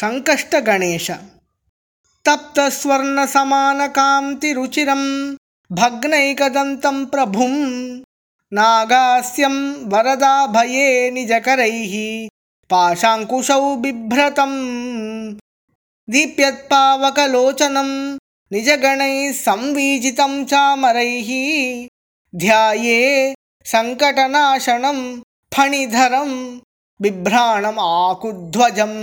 सङ्कष्टगणेश। तप्तस्वर्णसमानकान्तिरुचिरं भग्नैकदन्तं प्रभुं नागास्यं वरदाभये निजकरैः पाशाङ्कुशौ बिभ्रतं दीप्यत्पावकलोचनं निजगणैः संवीजितं चामरैः ध्याये सङ्कटनाशनं फणिधरं बिभ्राणमाकुध्वजम्।